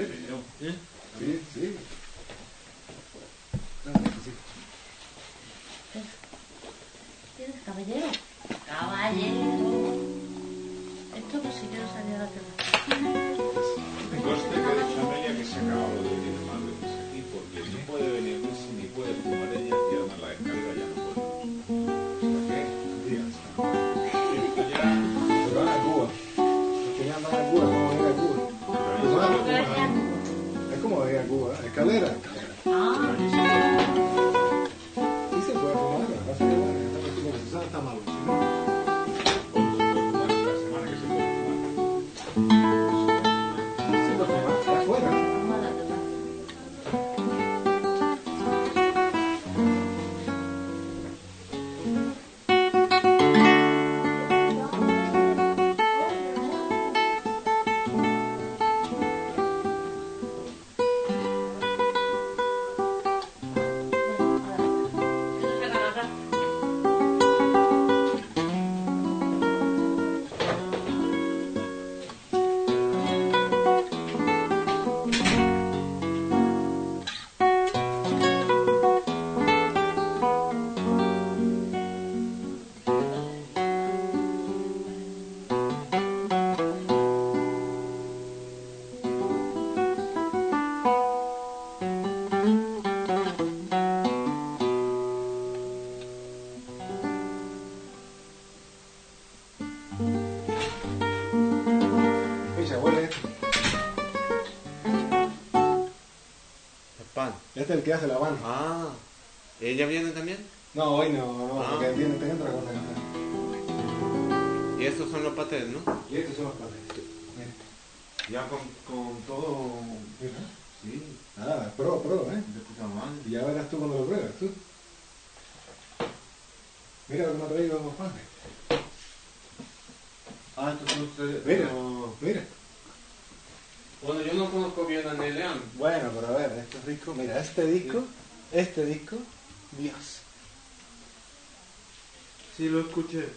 Sí, sí. Que sí. ¿Tienes caballero? Caballero. Esto pues si quiero salir a la televisión. Me consta que ha dicho Amelia que se ha acabado de venir más veces aquí porque no puede venir ni puede fumar ella y además la descarga ya Escalera. Este es el que hace la banda. Ah. ¿Ella viene también? No, hoy no, no, Ah. porque otra cosa que hacer. Y estos son los patés, ¿no? Y estos son los. Mira. Ya con, con todo... Sí, Ah, pro, pro, ¿eh? de puta madre. Y ya verás tú cuando lo pruebas, tú. Mira lo que me ha traído los padres. Ah, estos son ustedes... Mira. no. Mira. Bueno, yo Bueno, pero a ver, este disco, mira, este disco, este disco, Dios. Sí, lo escuché.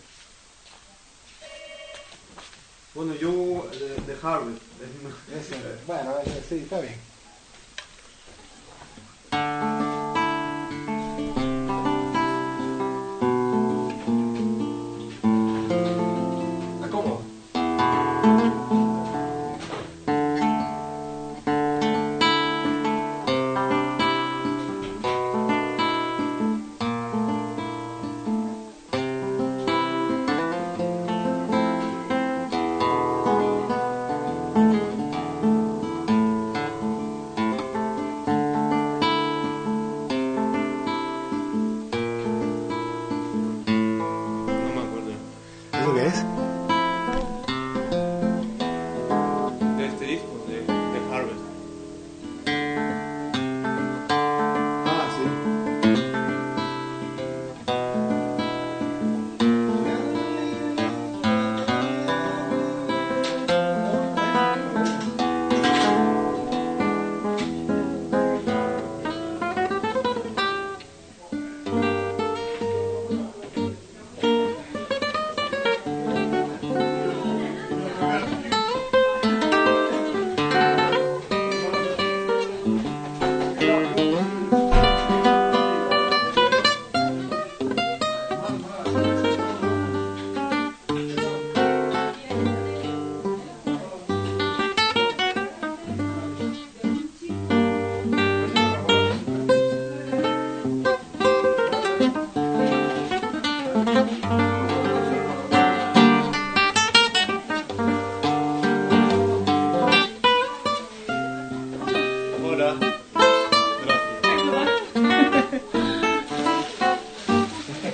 Bueno, yo de, de Harvard. Ese, bueno, sí, está bien.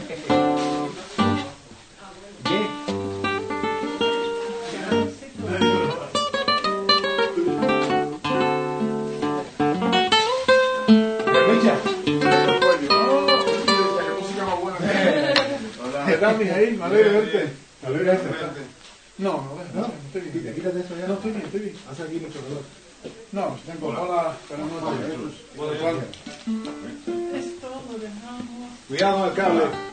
¿Qué? ¿Escucha? ¿Qué tal, Mijail? Me alegro verte. Me alegro de verte. No, no, ¿No? no, estoy bien. Eso ya. No, estoy bien, estoy bien. Hace aquí mucho calor. No, tengo cola, pero no tengo. Esto es- Bueno, igual. Esto lo dejamos. Cuidado con el cable.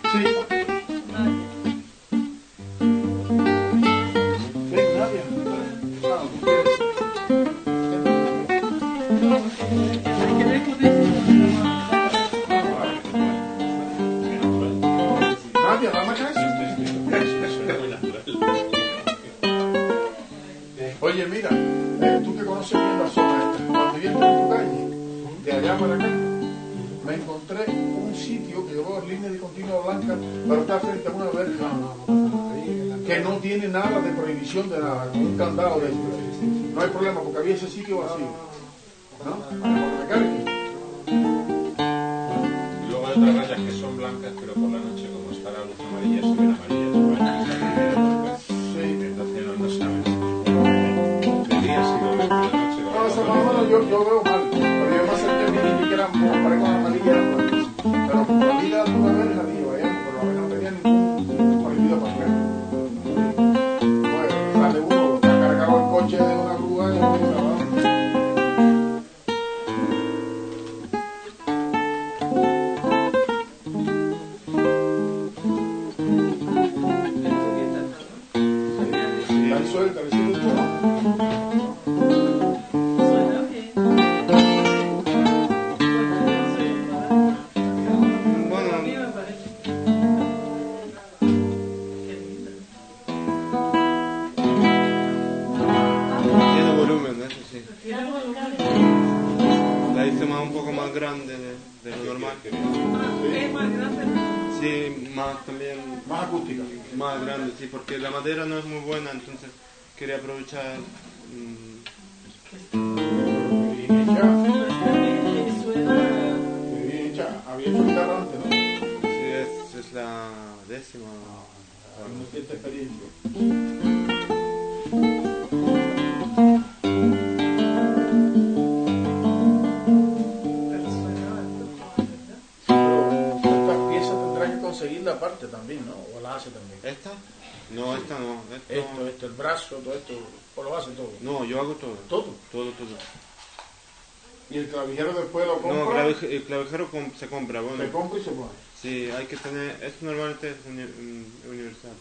Hay problema, porque había ese Y el clavijero después lo No, compra, clavije- el clavijero se compra, bueno. se compra y se pone. Sí, hay que tener. Esto normalmente es mm, universal.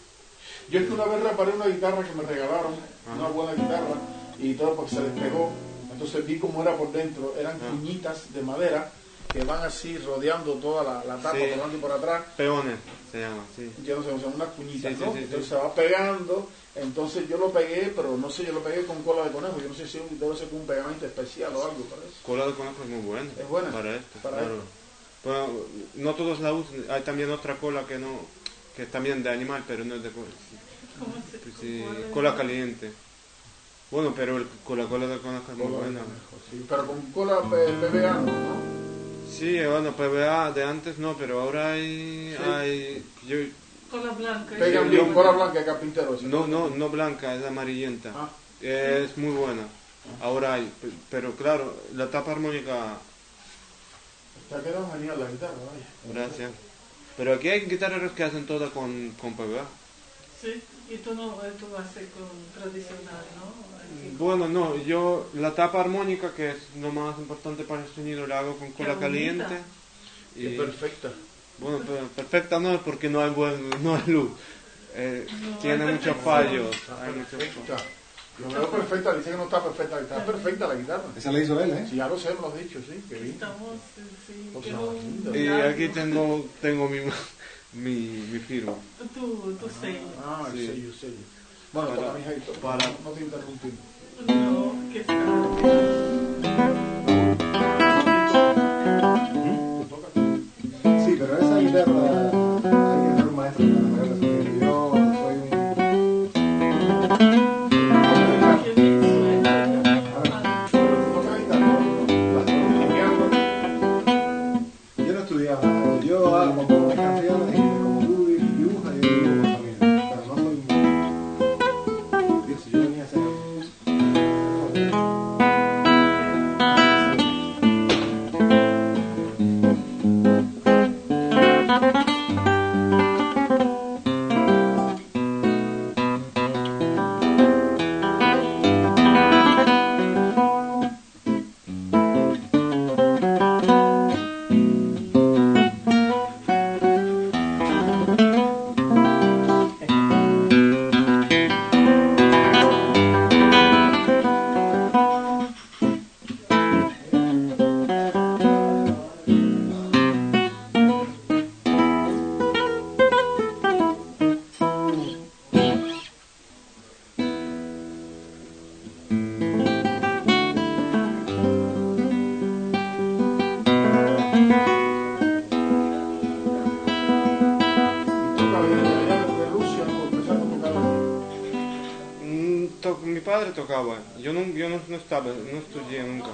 Yo es que una vez reparé una guitarra que me regalaron, una buena guitarra, y todo porque se despegó. Entonces vi cómo era por dentro, eran Ah. cuñitas de madera que van así rodeando toda la, la tapa Sí. por delante y por atrás. Peones se llama, sí. Yo no sé, son unas cuñitas, Sí, sí, ¿no? sí, sí. entonces se va pegando, entonces yo lo pegué, pero no sé, yo lo pegué con cola de conejo, yo no sé si debe ser con un pegamento especial o algo para eso. Cola de conejo es muy buena. Es buena. Para esto, Para claro. Bueno, no todos la usan. Hay también otra cola que no, que es también de animal, pero no es de cola. sí, ¿Cómo se pues sí, cola caliente. Bueno, pero el, con la cola de conejo es muy buena. conejo, sí, pero con cola P- PVA no, ¿no? Sí, bueno, PVA de antes no, pero ahora hay, Sí. hay yo, Cola blanca. Sí, bien, yo- cola blanca de carpintero. ese. no, no, no blanca, es amarillenta. Ah. Es muy buena. Ahora hay, pe- pero claro, la tapa armónica, Te ha quedado genial la guitarra, vaya. gracias. Pero aquí hay guitarreros que hacen todo con, con PVA. Sí, y tú no, tú lo haces con tradicional, ¿no? Bueno, no, yo la tapa armónica, que es lo más importante para el sonido, la hago con Qué cola caliente. Qué Y, perfecta. bueno, pero perfecta no es porque no hay, buen, no hay luz. Eh, No, tiene hay muchos fallos. Está hay muchos fallos. Yo veo perfecta, dice que no está perfecta, está perfecta la guitarra. Esa la hizo él, ¿eh? Si ya lo sé, me lo has dicho, sí, que bien. Estamos, sí, un Y aquí tengo, tengo mi, mi, mi firma. Tu, tu sello. Ah, el Sí. sello, el sello. Bueno, Para- toma. para- No te interrumpimos. No, que tocaba. Yo no, yo no, no estaba, no estudié nunca.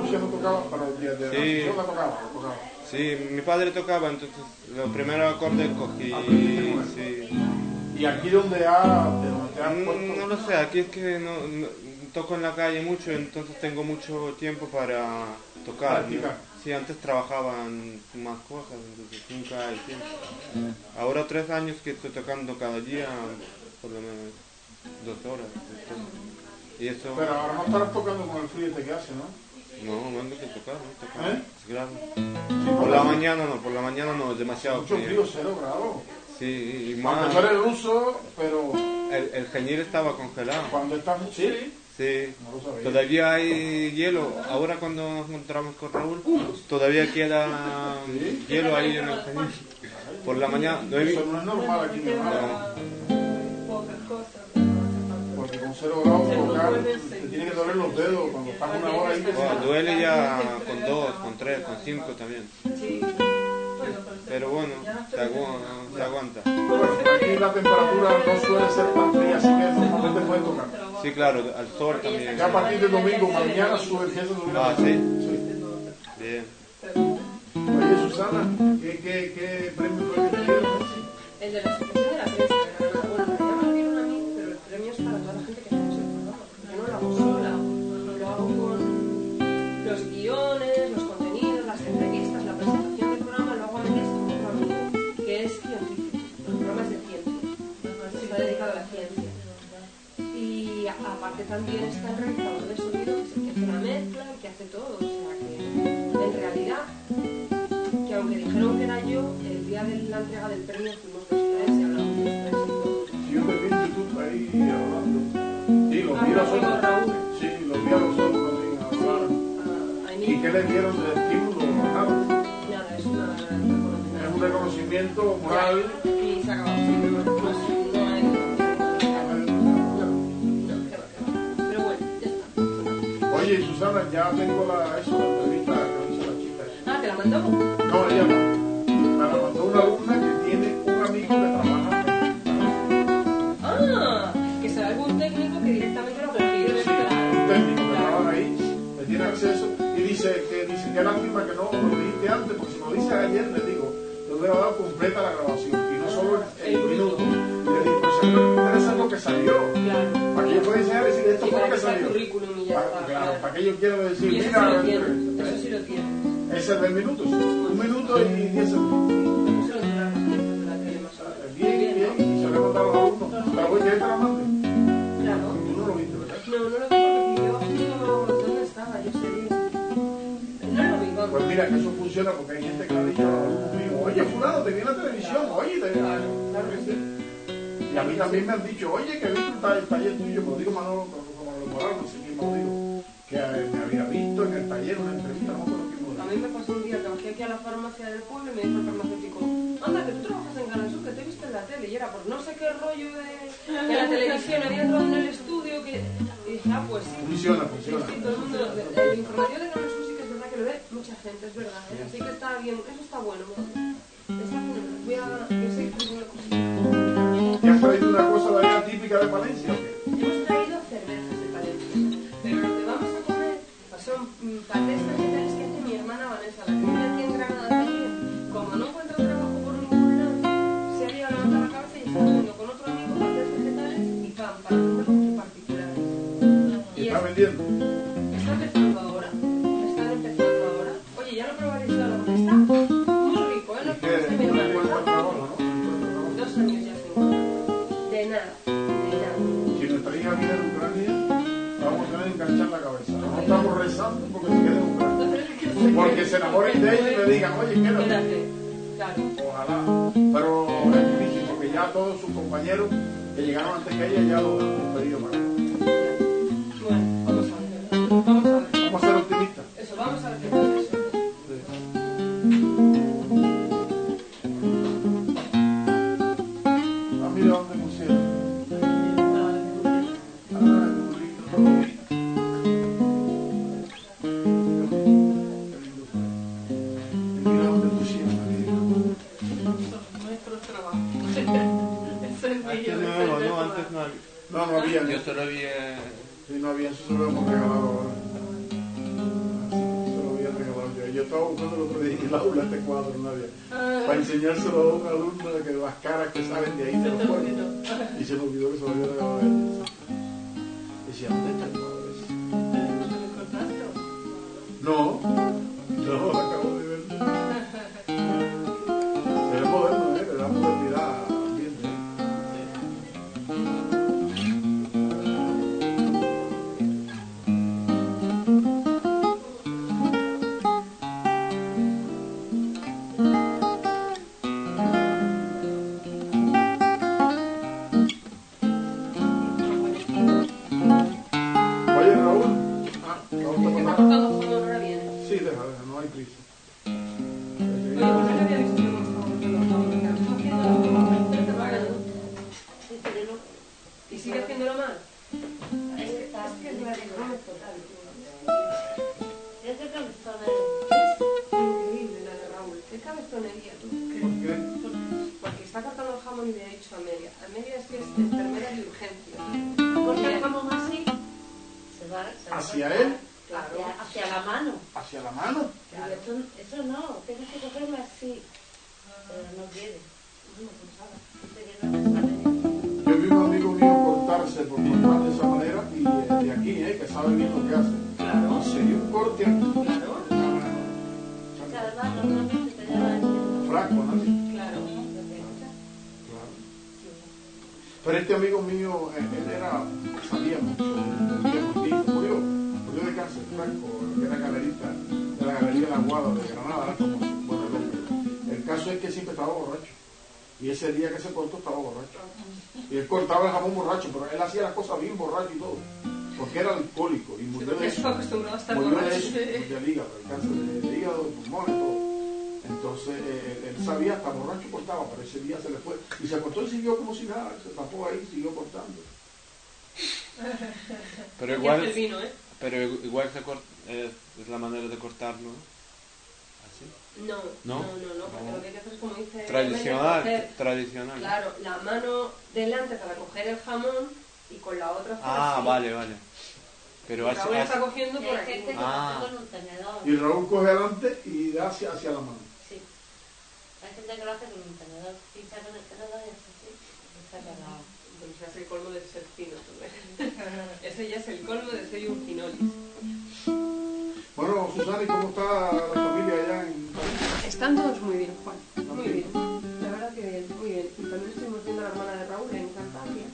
Rusia no tocaba, pero de, de Sí. la tocaba, tocaba. Sí, mi padre tocaba, entonces los primeros acordes cogí. Con él. Sí. Y aquí donde, ha, de donde has Mm, puesto... No lo sé, aquí es que no, no- toco en la calle mucho, entonces tengo mucho tiempo para tocar. Sí, antes trabajaba en más cosas, entonces nunca hay tiempo. Ahora tres años que estoy tocando cada día, por lo menos dos horas. entonces- y eso... Pero ahora no estarás tocando con el frío este que hace, ¿no? No, no ando que tocar, no tocar. ¿Eh? Es grave. Sí, Por la mañana no, por la mañana no, es demasiado Mucho frío. frío, cero grados. Sí, y Cuando más... tú eres ruso, pero El, el genil estaba congelado. cuando estás... Sí, Sí. no lo sabía. Todavía hay hielo. Ahora cuando nos encontramos con Raúl, todavía queda Sí. hielo ahí en el genil. Por la mañana no he Eso no es normal aquí, hermano. Pocas cosas, Porque con cero grados puede te ser. tiene que doler los dedos cuando estás una hora ahí. Bueno, duele ya con dos, con tres, con cinco también. Sí. Bueno, Pero bueno, se, agu- se aguanta. Bueno, aquí la temperatura no suele ser tan fría, así que normalmente puedes tocar. Sí, claro, al sol también. Ya a partir del domingo, mañana sube, empieza a subir. Ah, sí. temperatura. Bien. Oye, Susana, ¿qué, qué, qué premio fue que te dieron? El de la también está el realizador de sonido, que es el que hace la mezcla, el que hace todo. O sea que en realidad que aunque dijeron que era yo, el día de la entrega del premio fuimos los tres y hablamos los tres y todo. Si yo te vi en YouTube ahí hablando. Sí, los vi a los Raúl, otros. Raúl. Sí, los vi a los otros también hablar. ¿Y qué le dieron de estímulo? Nada. nada, es una reconocimiento. Es un reconocimiento moral. Y se acabó. Susana, ya tengo la, eso, la entrevista que hizo la chica. Ah, ¿te la mandó? No, ella no. La mandó una alumna que tiene un amigo que trabaja Ah, que será algún técnico que directamente lo configure. Sí, un técnico que trabaja ahí, le tiene acceso y dice que dice que lástima que no lo dijiste antes, porque si lo dices ayer le digo, le hubiera dado completa la grabación y no solo el, que yo decir, eso mira, lo tienes, eso sí lo tienes. ese es de minutos, un minuto y diez segundos. La menos. Bien, bien, y se lo he contado a alumnos. Pero voy, ¿quieres que te la mande? Claro. Tú no lo viste, ¿verdad? No, no lo vi porque yo no... ¿Dónde estaba? Yo sé. No lo vi. Pues mira, que eso funciona porque hay gente que ha dicho a míos, oye, fulano, te vi en la televisión, oye, te vi Claro, claro que sí. Y a mí también me han dicho, oye, que he visto el taller, tuyo, me lo digo Manolo, como lo moral, no sé quién lo digo, que eh, me había visto en el taller una entrevista, no me acuerdo lo A mí me pasó un día, trabajé aquí a la farmacia del pueblo y me dijo el farmacéutico, anda, que tú trabajas en Canal que te he visto en la tele. Y era por no sé qué rollo de, de la televisión, había entrado en el estudio que... Y dije, ah, pues sí. Funciona, funciona. sí, todo el mundo, el informativo de Canal sí que es verdad que lo ve mucha gente, es verdad, ¿eh? así que está bien, eso está bueno, ¿no? está. Voy a, voy a seguir poniendo cositas. ¿Te has traído una cosa de allá típica de Valencia o qué? Son mm, vegetales que hace mi hermana Vanessa, la que vive aquí en Granada también. Como no encuentra trabajo por ningún lado, se ha ido a levantar la cabeza y está haciendo con otro amigo patés vegetales y pan para particulares. ¿Qué Y está es- vendiendo? Se enamoren de ella y le digan, oye, quédate. Ojalá. Pero es difícil porque ya todos sus compañeros que llegaron antes que ella ya lo hemos pedido para él cosas bien borracho y todo. Porque era alcohólico y murió de eso. acostumbrado a estar Murió de eso, del hígado, el cáncer de, de hígado, de pulmones, todo. Entonces eh, él sabía, hasta borracho cortaba, pero ese día se le fue. Y se cortó y siguió como si nada, se tapó ahí y siguió cortando. Pero igual, el vino, ¿eh? pero igual se cort- es, es la manera de cortarlo. Así. No, no, ¿No? no, no, porque No. lo que hay que hacer es como dice Tradicional, coger, tradicional. claro, la mano delante para coger el jamón y con la otra Ah, así. vale, vale. Pero Y así, Raúl está cogiendo por Hay aquí. gente que Ah. lo hace con un tenedor. Y Raúl coge adelante y da hacia, hacia la mano. Sí. Hay gente que lo hace con un tenedor. Pincha con el tenedor y hace así. Y saca la... Bueno, se hace el colmo de ser fino, tú ves. Ese ya es el colmo de ser un finolis. Bueno, Susana, ¿y cómo está la familia allá en París? Están todos muy bien, Juan. Muy bien. La verdad que bien, muy bien. Y también estuvimos viendo a la hermana de Raúl en Cantabria.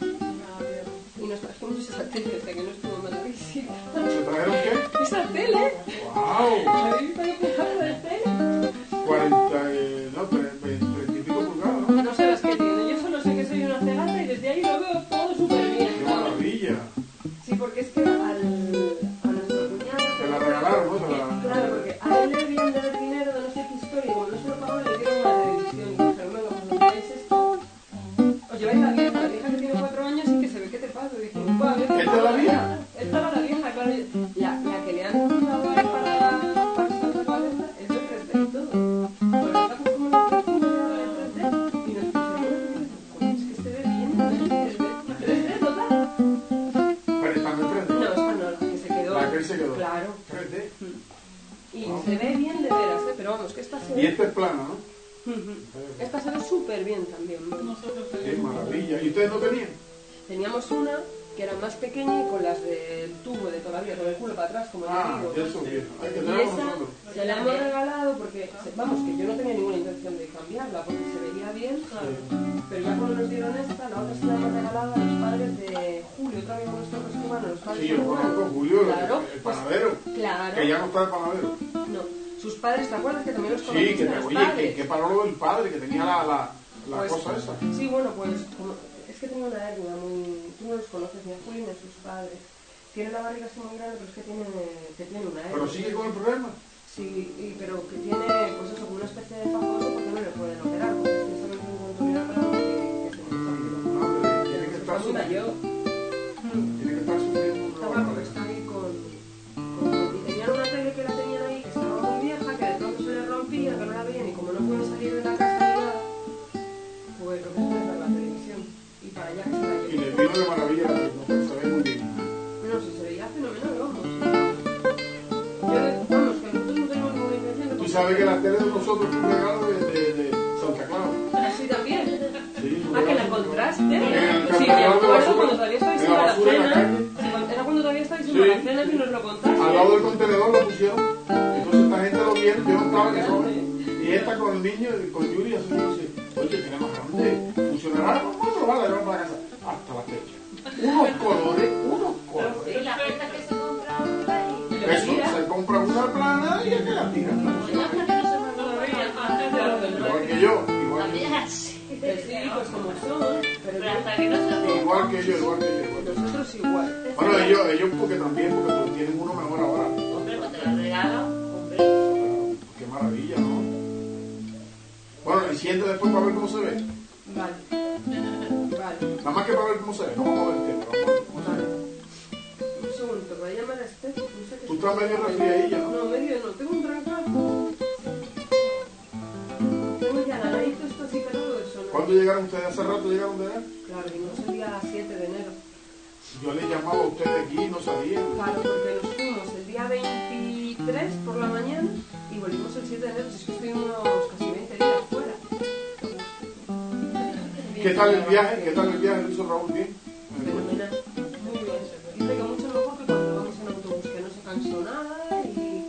Y nos trajimos esa tele, o sea que no estuvo mal la visita. ¿Se trajeron qué? ¡Esa tele! ¡Wow! ¿Habéis visto qué pedazo de tele? 40, eh, no, 30 y pico pulgadas, ¿no? Las que tiene. Yo solo sé que soy una cegata y desde ahí lo veo todo súper bien. ¡Qué maravilla! Sí, porque es que al, a nuestro cuñado... Te la regalaron, ¿no? Te la- Claro, porque a él le debían de dar dinero de no sé qué historia y como no se lo pagaban le dieron una televisión y dijeron, pues os lleváis esto. Os lleváis la vieja, y que se ve que te pasa. Y dije, "Buah, a ver qué ¿Esta es la pasa". vieja? Esta era la vieja, claro. La, la que le han dado ahí para, la cabeza es de 3D y todo. Pero la capa como la 3D y nos pusieron, "Joder, es que se ve bien, 3D, 3D total. Pero están en 3D. No, esta no, la que se quedó. La que se quedó. Claro. 3D. Y se ve bien de veras, ¿eh? pero vamos, que esta se Y ve. esta es plana, ¿no? Esta se ve súper bien también. Nosotros ¡Qué tenemos maravilla! ¿Y ustedes no tenían? Teníamos una que era más pequeña y con las del tubo de todavía, con el culo para atrás, como Ah, te ya digo. que Y esa nosotros. se la hemos regalado porque, vamos, que yo no tenía ninguna intención de cambiarla porque se veía bien, pero ya cuando nos dieron esta, la otra se la hemos regalado a los padres de Julio, otro amigo nuestro que es cubano, los padres Sí, de yo conozco Julio, Claro, el pues, panadero. claro. Que ya no está el panadero. No, sus padres, ¿te acuerdas que también los Sí, conociste que a los oye, que, que paró el padre, que tenía la, la, la Pues, cosa esa. Sí, bueno, pues como, que una hernia muy... Tú no los conoces, ni a Julio ni a sus padres. Tiene la barriga así muy grande, pero es que tiene, que tiene una hernia. Pero sigue con el problema. Sí, y- pero que tiene, pues eso, una especie de fajoso porque no le pueden operar, porque si eso no es un control que, que se necesita. No, hombre, tiene que estar Está muy mayor. funcionó de maravilla, lo sabéis muy bien. No, si se veía fenomenal, vamos. Yo, vamos, que nosotros no tenemos ninguna intención. Tú sabes que las teles de nosotros ¿Hace rato llegaron de allá? Claro, vinimos el día 7 de enero. Yo les llamaba a ustedes aquí y no sabían. Claro, porque nos fuimos el día 23 por la mañana y volvimos el 7 de enero. Es que estuvimos casi 20 días fuera. ¿Qué tal el viaje? ¿Qué tal el viaje? ¿Lo hizo Raúl bien? Fenomenal. Muy bien. Dice que mucho mejor que cuando vamos en autobús, que no se cansó nada y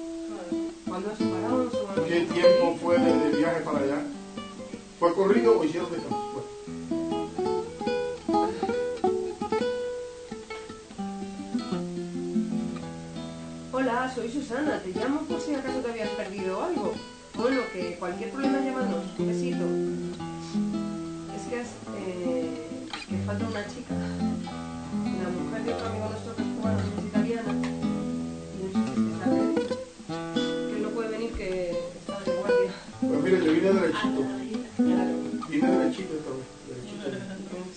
cuando nos paramos... ¿Qué tiempo fue de, de viaje para allá? ¿Fue corrido o hicieron descanso? Fue. Soy Susana. Te llamo por si acaso te habías perdido algo. Bueno, que cualquier problema llámanos. Un besito. Es que es... Eh, que falta una chica. La mujer de otro amigo nuestro que es cubano, que es italiana. Y no sé si es que está perdido. Que no puede venir, que está de guardia. Pues mire, yo vine derechito. Claro. Vine derechito esta vez. Derechito.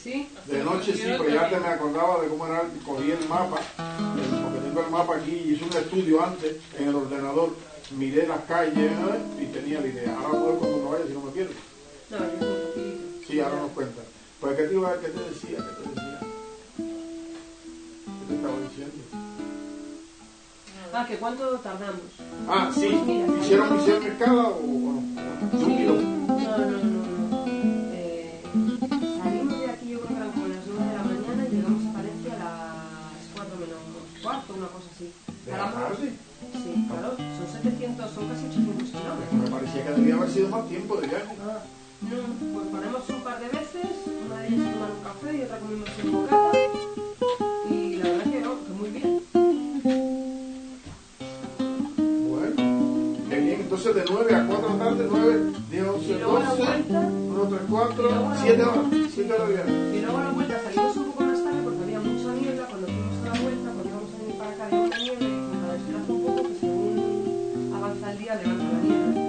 ¿Sí? De noche sí, pero ya te me acordaba de cómo era, el- cogí el mapa, mapa aquí y hice un estudio antes en el ordenador, miré las calles ¿eh? y tenía la idea. Ahora puedo cuando me vaya si no me pierdo. No. Sí, ahora nos cuenta. Pues, ¿qué te iba a qué te decía? ¿Qué te decía? ¿Qué te estaba diciendo? Ah, que cuánto tardamos. Ah, sí. Pues mira, ¿Hicieron, hicieron escala o, Sí, claro, son 700, son casi 800 kilómetros. Me parecía que debía haber sido más tiempo de viaje. Ah, no, pues paramos un par de veces, una de ellas a tomar un café y otra comimos un bocata. Y la verdad que no, que muy bien. Bueno, qué bien. Entonces de 9 a 4 de la tarde, 9, 10, 11, Y luego a la 12, vuelta, 1, 3, Y luego 4, a la 7 vuelta. horas. 7 horas de viaje. Y luego la vuelta día, levanta la niebla.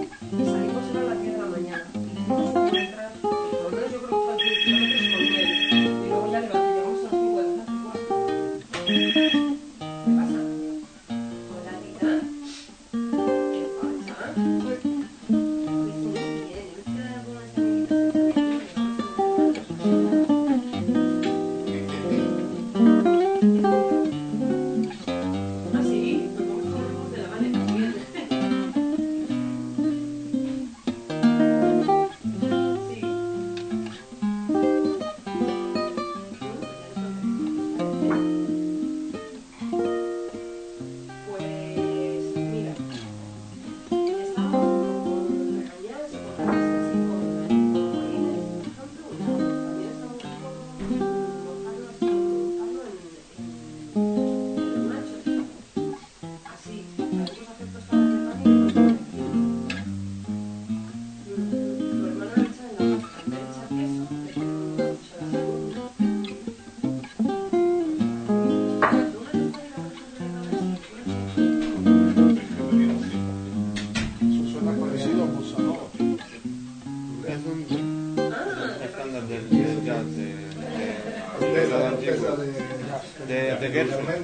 De,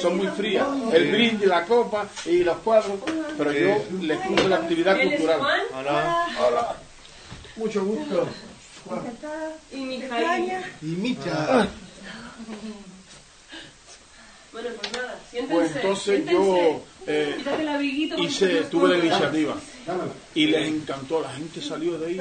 Son muy frías. El brindis, la copa y los cuadros. Pero yo les puse la actividad cultural. Hola. Hola. Mucho gusto. y Mijail. Y Micha. Bueno, pues nada, siéntense. Pues entonces siéntense. yo eh, hice, tuve la iniciativa. Y les encantó, la gente salió de ahí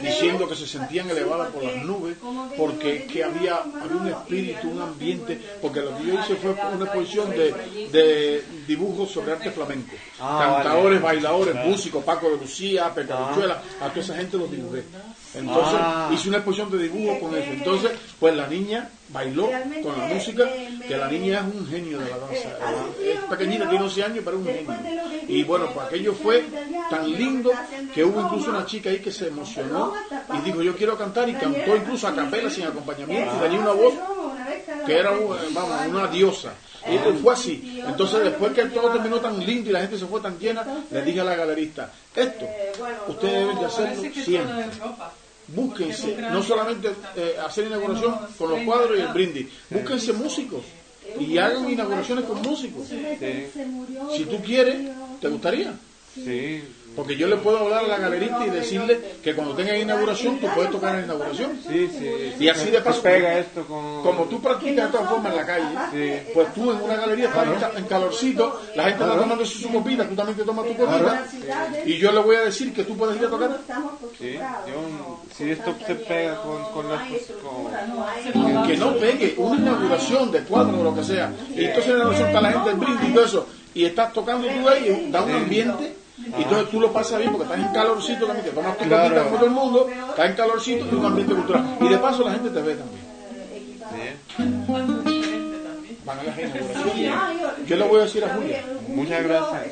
diciendo que se sentían elevadas por las nubes, porque que había, había un espíritu, un ambiente, porque lo que yo hice fue una exposición de, de dibujos sobre arte flamenco. Ah, Cantadores, bailadores, músicos, Paco de Lucía, Pepe Ah. A toda esa gente los dibujé. Entonces Ah. hice una exposición de dibujo con eso. Entonces, pues la niña bailó con la música, que la niña es un genio de la danza. Es pequeñita, tiene 11 años, un genio. Y bueno, pues aquello fue tan lindo que hubo incluso una chica ahí que se emocionó y dijo yo quiero cantar y cantó incluso a capela sin acompañamiento. Y tenía una voz que era vamos, una diosa. Y fue así. Entonces después que todo terminó tan lindo y la gente se fue tan llena, le dije a la galerista, esto ustedes deben de hacerlo siempre. búsquense, no solamente eh, hacer inauguración con los cuadros y el brindis, búsquense músicos y hagan inauguraciones con músicos. Sí, Si tú quieres, ¿te gustaría? sí, Porque yo le puedo hablar a la galerista y decirle que cuando tenga inauguración tú puedes tocar en la inauguración. Sí, sí. Y así de paso, pega esto con... como tú practicas de todas formas en la calle, pues tú en una galería estás en ca- en calorcito, la gente está tomando su copita, tú también te tomas tu copita, y yo le voy a decir que tú puedes ir a tocar. Sí, yo, si esto se pega con, con las... Con, Que no pegue una inauguración de cuadro o lo que sea, y entonces en la inauguración está la gente en brindis y todo eso, y estás tocando tú ahí, da un ambiente, y entonces tú lo pasas bien porque estás en calorcito también, te tomas tu Claro. como todo el mundo, estás en calorcito y un ambiente cultural. Y de paso la gente te ve también. Van a. Yo le voy a decir a Julia. Muchas gracias.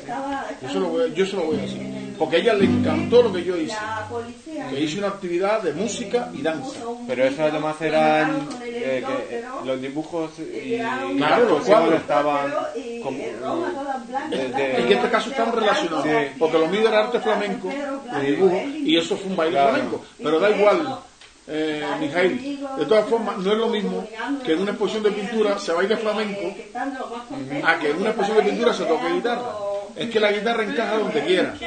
Yo se, lo voy a, yo se lo voy a decir. Porque a ella le encantó lo que yo hice. Que hice una actividad de música y danza. Pero eso además eran eh, que los dibujos y Claro, los cuadros. estaban como de- de- En este caso están relacionados. Porque lo mío era arte flamenco, de dibujo, y eso fue un baile Claro. flamenco. Pero da igual, eh, Mijail. De todas formas, no es lo mismo que en una exposición de pintura se baile flamenco a que en una exposición de pintura se toque guitarra. Es que la guitarra encaja donde quiera. Que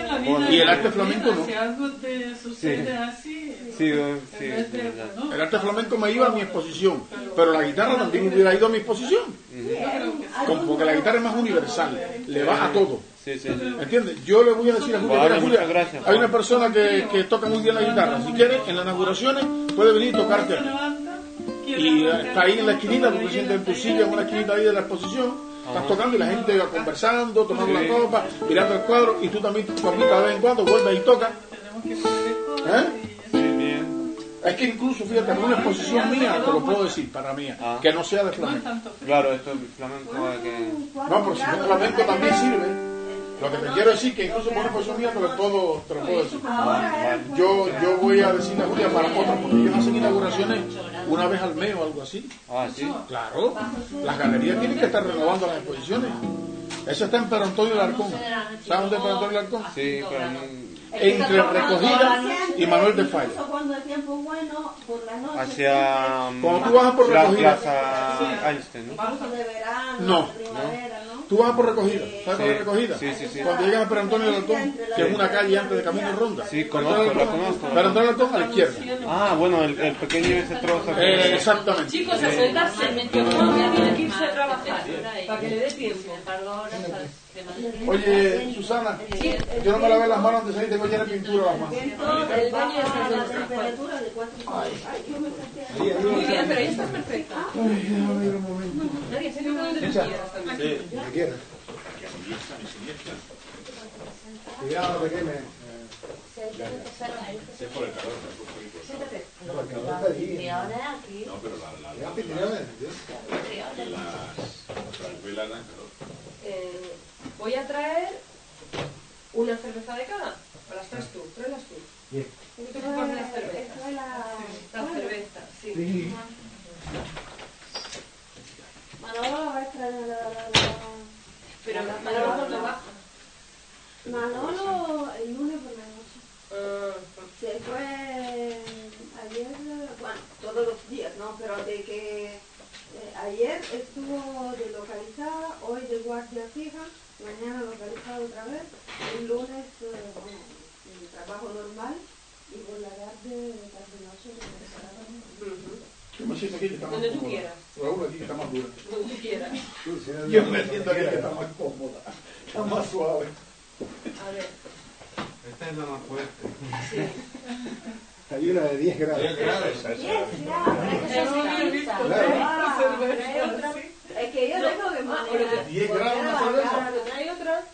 Y el arte la flamenco no. Si algo te sucede así, Sí, eh, sí. El arte flamenco me iba a mi exposición, pero la guitarra también hubiera ido a mi exposición. Como- Porque la guitarra es más universal, le va a todo. Sí, sí. ¿Entiendes? Yo le voy a decir a Julia, Vale, Julia, muchas gracias. hay una persona que, que toca muy bien la guitarra. Si quiere, en las inauguraciones puede venir y tocarte Y está ahí en la esquinita, tú te pero sientes en tu silla, en una esquinita ahí de la exposición, estás tocando y la gente va conversando, tomando la copa, mirando el cuadro, y tú también tu copita de vez en cuando vuelves y tocas. ¿Eh? Sí. Es que incluso, fíjate, en una exposición mía, te lo puedo decir, para mía, Ah. que no sea de flamenco. Claro, esto es flamenco que... No, pero si no flamenco también sirve. Lo que te quiero decir que incluso exposición mía te lo puedo, te lo puedo decir. Yo, yo voy a decirle a Julia para otras, porque ellos hacen inauguraciones una vez al mes o algo así. Ah, sí. Claro, las galerías tienen que estar renovando las exposiciones. Eso está en Pedro Antonio Larcón. ¿Sabes dónde es Pedro Antonio Larcón? Sí, pero no- Entre Recogida y Manuel de Falla. Cuando el tiempo es bueno, por la noche. hacia... Cuando tú bajas por la recogida. Plaza Einstein, ¿no? Paso de verano, No. primavera, ¿no? Tú vas por recogida, ¿sabes por Sí, recogida? sí, sí, sí. Cuando llegas a Pedro Antonio Larcón, que es una calle antes de Camino Ronda. Sí, conozco, lo conozco. Pedro Antonio Larcón a la izquierda. Ah, bueno, el, el pequeño ese trozo. Eh, exactamente. Chicos, a sentarse, uno ya tiene que irse a trabajar, para que le dé tiempo. Oye, Susana, yo no me lavé las manos antes de salir, tengo llena de pintura las manos. Entonces, baja la temperatura de 4 grados. Ay. Muy bien, pero ahí estás perfecta. Nadie se tú quieras también. Lo que quieras. Cuidado, no te queme. Es por el calor, es el. Siéntate. No, porque ahora está allí. No, pero la, la, tío. las, las velas dan calor. Voy a traer una cerveza de cada. 10 grados. 10 grados. Es que yo tengo que más. 10 grados. Trae otra,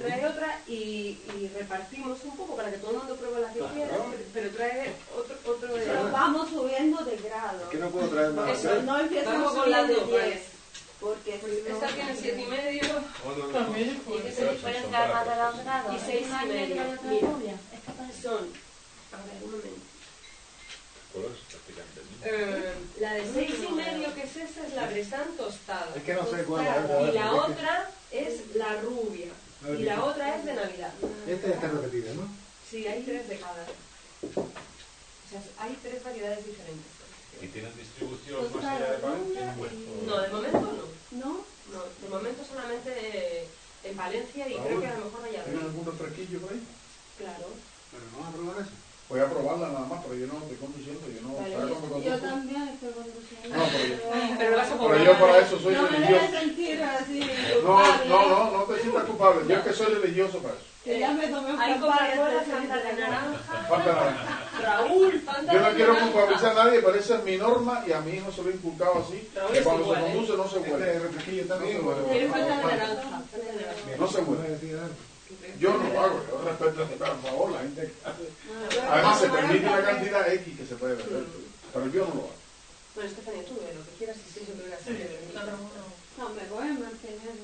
trae otra y, y repartimos un poco para que todo el mundo pruebe las que quiera, pero trae otro, otro de Pero vamos subiendo de grado. Es que no puedo traer más. Eso, ¿eh? no empezamos con las de 10. Pues. Porque pues esta tiene 7 y medio. También. Y que pues. se diferencia más de los grados. Y 6 y medio. Mira, son. A ver, un momento. Colores prácticamente. ¿no? Eh, la de seis y medio que es esa es la bresán tostada. Es que no sé cuál es. Y la otra es la rubia. Y la otra es de Navidad. Esta está repetida, ¿no? Sí, hay tres de cada. O sea, hay tres variedades diferentes. ¿Y tienen distribución más allá de Valencia? No, de momento no. ¿No? No, de momento solamente en Valencia y creo que a lo mejor ¿Tienen Valladolid. algún refresquillo por ahí? Claro. Pero no a probar eso. Voy a probarla nada más, pero yo no estoy conduciendo, yo no Vale, ¿sabes cómo Yo conduzco? también estoy conduciendo. No, pero yo- vas a Pero yo para eso soy no religioso. debes sentir así. No, no, no, no te sientas culpable. Yo es que soy religioso para eso. Que ya me tomé un Hay Coca-Cola, Fanta de naranja. Raúl, Fanta Yo no quiero culpabilizar a nadie, pero esa es mi norma y a mi hijo se lo he inculcado así. Raúl Que cuando se ¿eh? conduce no se Este huele. refresquillo también. Quiere Fanta de naranja. Fanta de naranja. No se huele. Yo no lo hago, yo respeto, por favor, la gente que hace. Además se permite una café. cantidad X que se puede beber, pero yo no lo hago. Bueno, Estefanía, tú ve lo que quieras y si eso que vengas a Sí, hacer. cada uno. No, me voy a mantener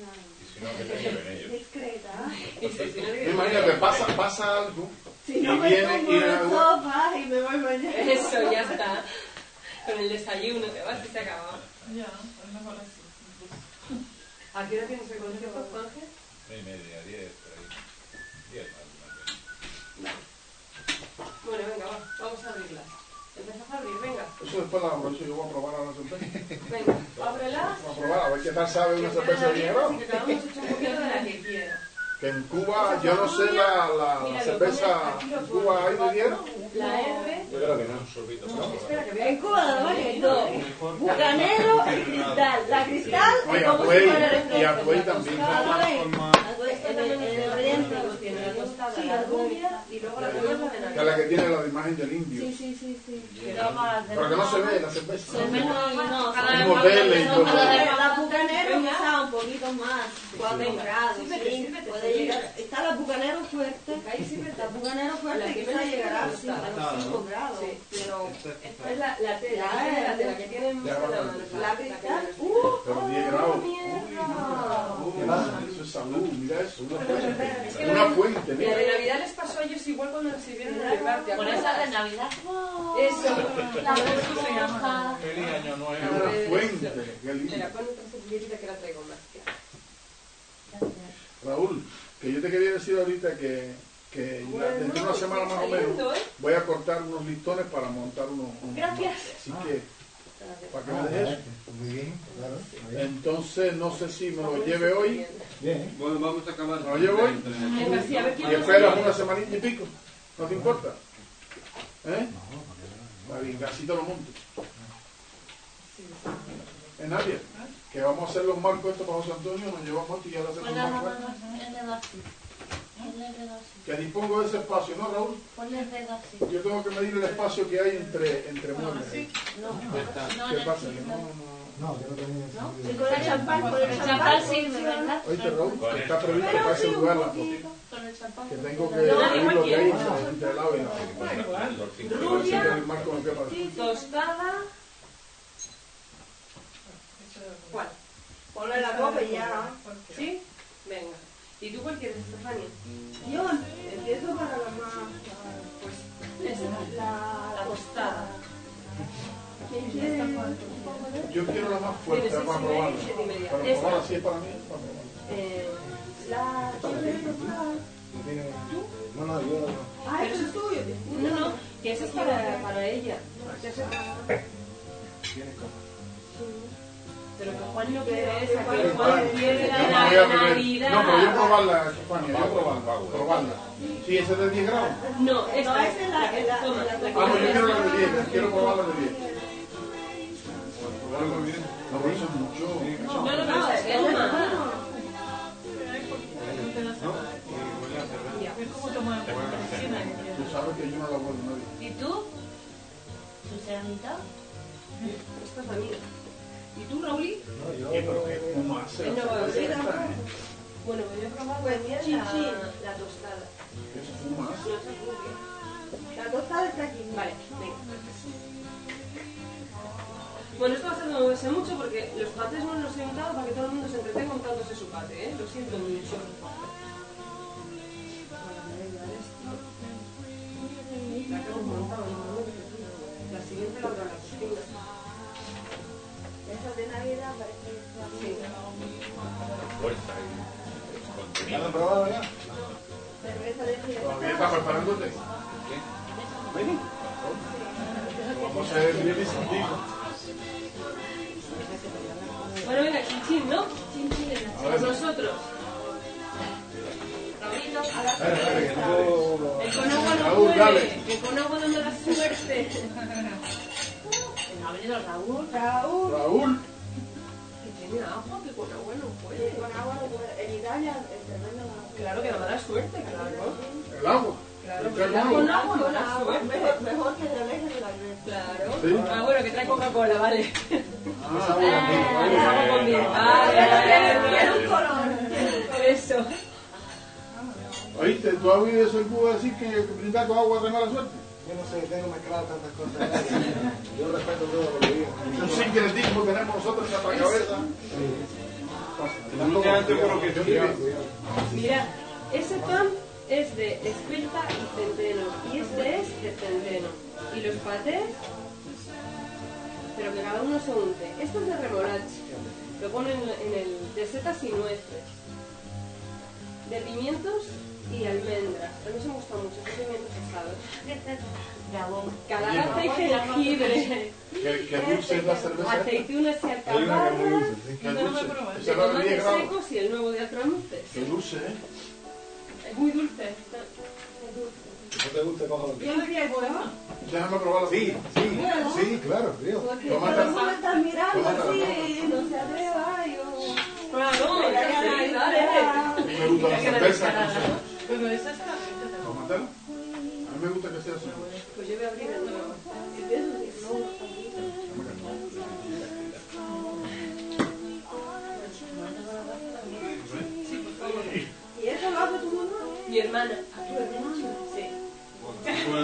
no, que discreta. Y si- no, Imagínate, pasa, pasa algo Si y no me viene pongo y algo- sofá y me voy mañana. Eso, ya está. Con el desayuno te vas y se acaba. Ya, es mejor así. ¿A qué hora tienes el concierto, Ángel? Nueve y media, diez, por ahí. Diez más, más bien. Bueno, venga, va, vamos a abrirlas. Empezás a abrir, venga. Eso después la abro, eso yo voy a probar a la cerveza. Venga, ábrelas. Voy a probar a ver qué tal sabe una Que cerveza sean de 10 abiertas grados. y que la que. Que en Cuba, yo no sé la, la, la cerveza, en Cuba hay de 10 grados. La R. Yo creo que no. Un sorbito No, espera, que voy a... En Cuba Habana hay dos. Bucanero y cristal. La cristal Oye, es como si fuera el y refresco. Atuey también. La la Sí, la la rubia y luego la rubia de Que es la Navidad. que tiene la imagen del indio. Sí, sí, sí. Pero que no se ve la cerveza. Se ve no, no, Cada La bucanero quizá un poquito más, 4 venga. grados, Sírvete, 5, sírvete, puede sírvete. llegar. Está la bucanero fuerte, Ahí sí, ¿verdad? la bucanero fuerte que quizá llegará tiene a los 5 grados, Sí. pero Esta es la, la tela, la, que en la cristal, ¡uh! Pero ¡oh, 10 grados. mierda! Es salud, mira eso, una Es fuente. que Una la- fuente, La mira. de Navidad les pasó a ellos igual cuando nos sirvieron de verdad, ¿te Por acuerdas? esa de Navidad. Eso. La se llama? burbuja. Feliz año nuevo. Una fuente, qué Mira, lindo. pon otra que la traigo más. Raúl, que yo te quería decir ahorita que, que ya dentro de una semana más o menos ¿eh? voy a cortar unos listones para montar unos. unos- Gracias. Así que, para que me Ah, dejes eso. Muy bien, claro. muy bien. Entonces, no sé si me lo lleve hoy. Bien. Bueno, vamos a acabar. ¿Me lo llevo hoy? Quién Y esperas una semanita y pico. ¿No te importa? ¿Eh? Está bien, casi te lo monto. ¿Es nadie? Que vamos a hacer los marcos estos para José Antonio, nos llevamos esto y ya lo hacemos la marcos. Que dispongo de ese espacio, ¿no, Raúl? Ponle así. Yo tengo que medir el espacio que hay entre, entre muebles. No, no ¿Qué pasa? Que no, no. No, yo no tenía Y sentido. con el champán, con el champán funciona. ¿verdad? Oíste, Raúl, que está previsto para ese lugar la foto. Con el champán. Que tengo que No, medir igual lo que hay entre, entre el lado y la foto. Por fin. A ver si el marco me quepa. Tostada. ¿Cuál? Ponle la copa y ya. ¿Sí? Venga. ¿Y tú cuál quieres, Estefania? Yo empiezo para la más. Pues esa. La, La tostada. ¿Quién quiere un poco de Yo quiero la más fuerte para seis y media probarla. y siete y media. Para Esta. probarla, si es para mí, es para probarla. Eh, La. Tiene- No, no, yo no. Ah, eso es tuyo. no, no, que esa es para, para ella. Pero que Juan no quiere esa, Juan que no Juan quiere. la de Navidad. No, pero yo probarla, Estefania, yo probarla. Probarla. Sí, esa es de 10 grados. No, esta es la- que la- Ah, no, yo quiero la de quieres. 10, quiero probarla de 10. No, pero eso es mucho. No, no, es. Es. Tú sabes que yo no la vuelvo a nadie. ¿Y tú? Es la mía. ¿Y tú, Raúl? No, yo. Eh, pero hace no a. Bueno, yo he probado Pues chin, chin. la tostada. ¿Qué fuma. La tostada está aquí. Vale, venga. Bueno, esto va a ser no sé mucho porque los patés no los he invitado para que todo el mundo se entretenga contándose su pate, ¿eh? Lo siento mucho. La siguiente la habrá la cocina. De Navidad parece que está Sí. Fuerza y ¿Ya lo han probado ya? cerveza de Todavía está preparándote. Vamos a ver bien distintivo. Bueno, venga, chinchín, ¿no? Chin, chin. A ver. Nosotros. A la no- El con agua no puede. El con agua no me da suerte. Venga, venido Raúl. Raúl, Raúl, Que tiene agua, que con agua no puede. con agua no puede. En Italia tremendo agua. Claro que da mala suerte, claro. el agua. Claro, El con agua, Con mejor, mejor que te alejes de la iglesia. Claro. Sí. Ah, bueno, que trae Coca-Cola, vale. Ah, agua con miel. Ah, Tiene ya. un color. Por eso. ¿Oíste? ¿Tú has oído eso en Cuba decir que brindar con agua trae mala suerte? Yo no sé, tengo mezclado tantas cosas. Yo respeto todo lo que digan. Un sincretismo tenemos nosotros en nuestra cabeza. Mira, ese pan es de espelta y centeno. Y este es de centeno. Y los patés, pero que cada uno se unte. Esto es de remolacha. Lo ponen en el de setas y nueces. De pimientos y almendras. A mí se me gustan mucho, pimientos asados. Bravo. Calabaza y jengibre. Que, que dulce es la cerveza. Aceitunas y alcaparras. No, no me dulce. probas. Esa De es la de 10 tomates grados. secos y el nuevo de atramuces. Que dulce, ¿eh? Es muy dulce. ¿No te gusta cojo Yo. Déjame probarlo. Sí, sí, sí, claro, tío. Porque mirando así no se atreva. Yo... Claro. Me gusta la cerveza. Pero esa es la rica también. Tómatela. A mí me gusta que sea así. Pues yo voy a abrir el nuevo. ¿Y eso lo hace tu mamá? Mi hermana. Sí. Muy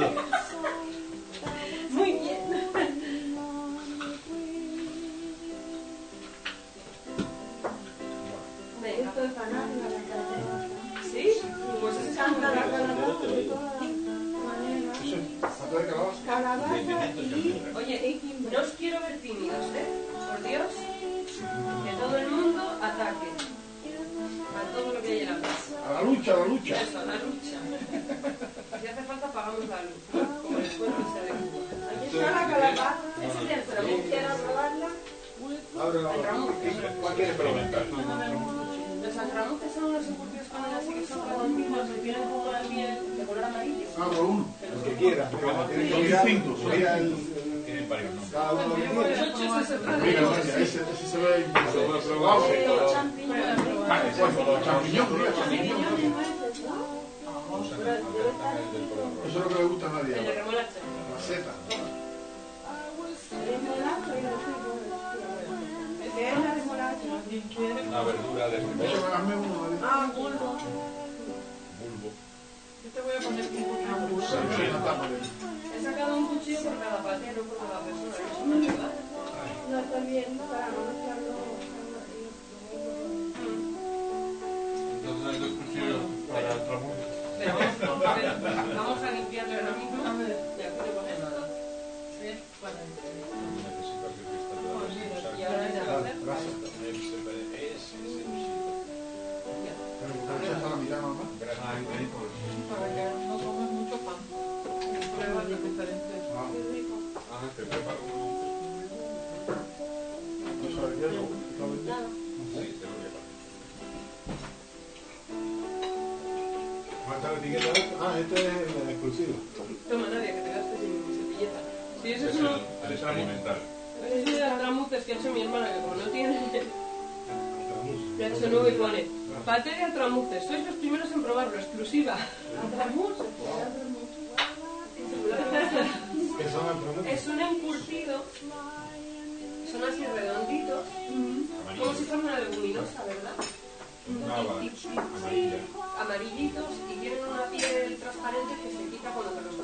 va a hacer. Gracias. Él se ve- ese, ese cosito. Esa está la mirada mamá. Gracias. Para que no comas mucho pan. Pruebas diferentes. Ah, te preparo. Esto? Es el exclusivo. Toma, Nadia, que te gastes sin servilleta. Sí, ese es Es uno. el, es alimentar. Ese es de altramutes que ha hecho mi hermana, que como no tiene. Le ha hecho nuevo y pone. Paté de altramutes. Sois los primeros en probarlo, exclusiva. El Es un encurtido. Son así redonditos. Como si fuera una leguminosa, ¿verdad? Una. Amarillitos tienen una piel transparente que se quita cuando te los